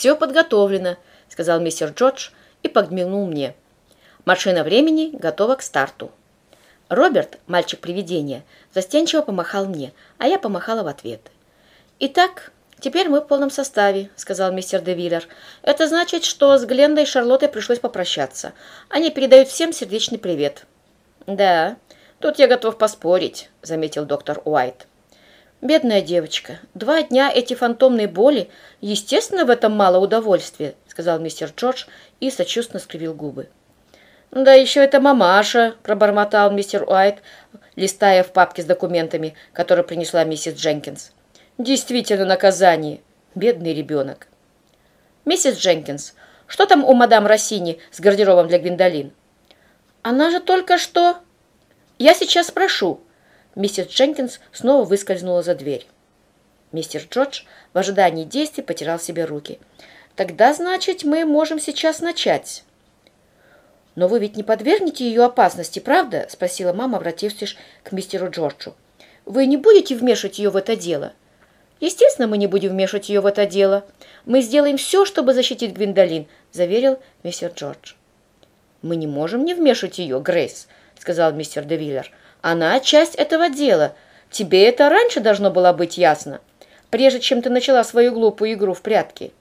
все подготовлено», — сказал мистер Джордж и подмигнул мне. «Машина времени готова к старту». Роберт, мальчик-привидение, застенчиво помахал мне, а я помахала в ответ. «Итак, теперь мы в полном составе», — сказал мистер Девиллер. «Это значит, что с Глендой и Шарлоттой пришлось попрощаться. Они передают всем сердечный привет». «Да, тут я готов поспорить», — заметил доктор Уайт. «Бедная девочка. Два дня эти фантомные боли. Естественно, в этом мало удовольствия», — сказал мистер Джордж и сочувственно скривил губы. «Да еще это мамаша», — пробормотал мистер Уайт, листая в папке с документами, которые принесла миссис Дженкинс. «Действительно наказание. Бедный ребенок». «Миссис Дженкинс, что там у мадам Россини с гардеробом для Гвиндолин?» «Она же только что...» «Я сейчас спрошу». Миссис Дженкинс снова выскользнула за дверь. Мистер Джордж в ожидании действий потирал себе руки. «Тогда, значит, мы можем сейчас начать». «Но вы ведь не подвергнете ее опасности, правда?» – спросила мама, обратившись к мистеру Джорджу. «Вы не будете вмешивать ее в это дело?» «Естественно, мы не будем вмешивать ее в это дело. Мы сделаем все, чтобы защитить Гвиндолин», – заверил мистер Джордж. «Мы не можем не вмешивать ее, Грейс», – сказал мистер Девиллер. «Она часть этого дела. Тебе это раньше должно было быть ясно, прежде чем ты начала свою глупую игру в прятки».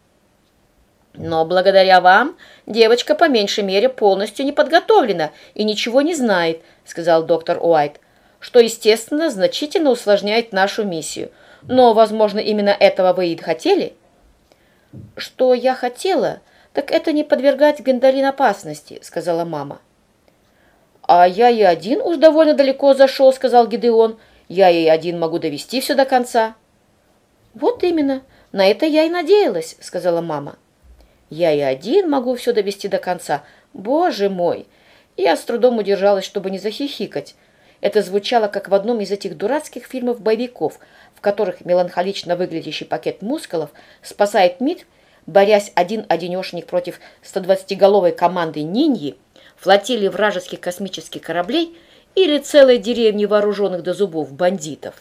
Но благодаря вам девочка по меньшей мере полностью не подготовлена и ничего не знает, сказал доктор Уайт, что, естественно, значительно усложняет нашу миссию. Но, возможно, именно этого вы и хотели? Что я хотела, так это не подвергать Гвиндолин опасности, сказала мама. А я и один уж довольно далеко зашел, сказал Гидеон. Я и один могу довести все до конца. Вот именно, на это я и надеялась, сказала мама. Я и один могу все довести до конца. Боже мой! Я с трудом удержалась, чтобы не захихикать. Это звучало, как в одном из этих дурацких фильмов-боевиков, в которых меланхолично выглядящий пакет мускулов спасает МИД, борясь один-одинешник против 120-головой команды Ниньи, флотилии вражеских космических кораблей или целой деревни вооруженных до зубов бандитов.